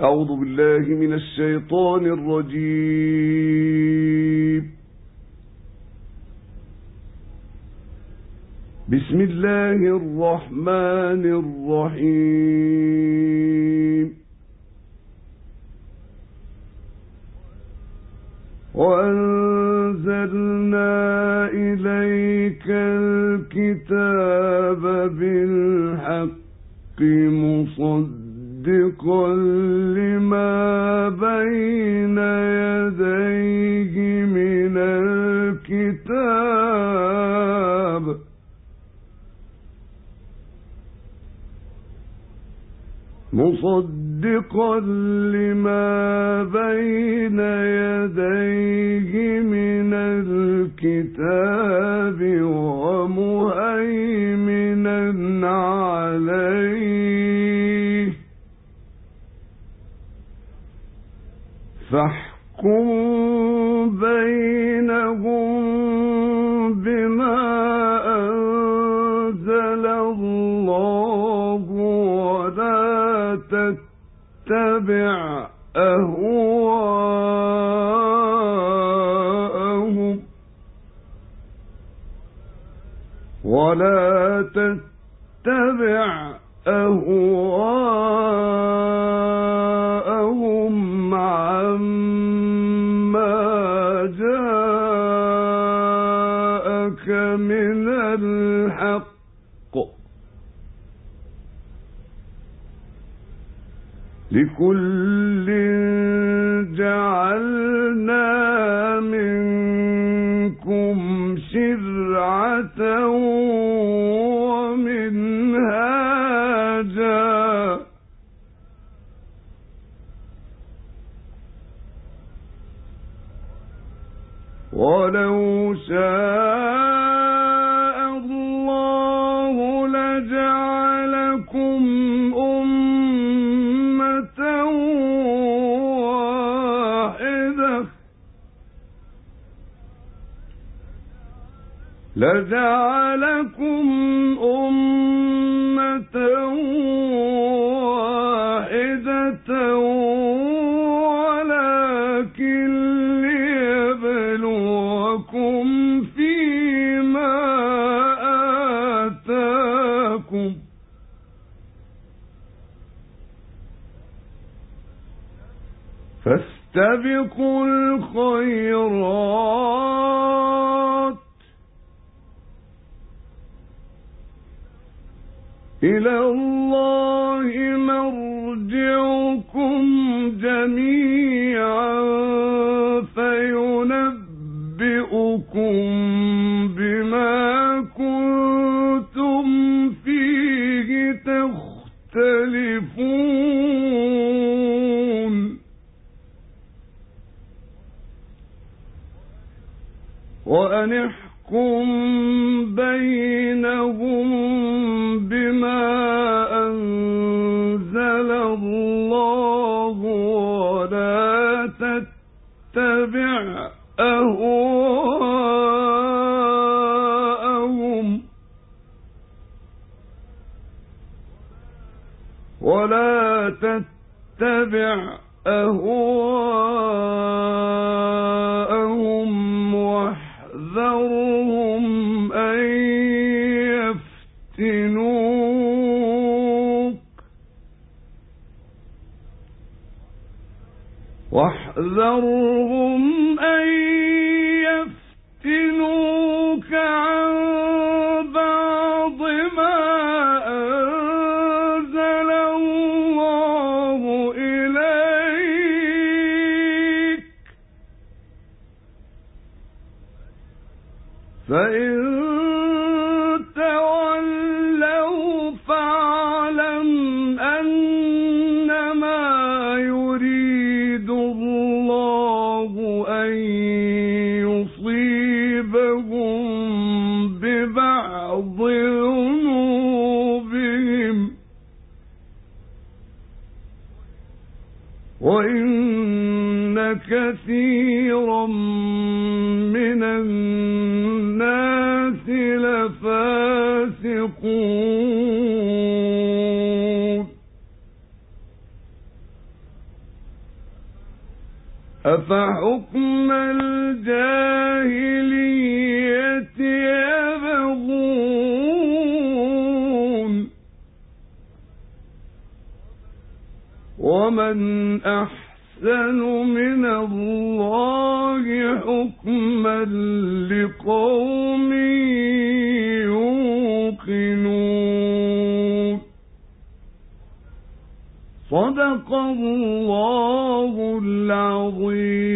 أعوذ بالله من الشيطان الرجيم. بسم الله الرحمن الرحيم. وأنزلنا إليك الكتاب بالحق مصدقا لما بين يديه من الكتاب مصدقا لما بين يديه من الكتاب ومهيمنا عليه فاحكم بينهم بما أنزل الله ولا تتبع أهواءهم ولا تتبع أهواءهم جاءك من الحق. لكل جعلنا منكم شرعة ولو شاء الله لجعلكم أمة واحدة. لجعلكم أمة فيما آتاكم فاستبقوا الخيرات إلى الله مرجعكم جميعا وأن احكم بينهم بما أنزل الله ولا تتبع أهواءهم ولا تتبع أهواءهم واحذرهم أن يفتنوك عن بعض ما أنزل الله إليك فإن وإن كثيرا من الناس لفاسقون أفحكم الجاهلية يبغون ومن أحسن من الله حكما لقوم يوقنون صدق الله العظيم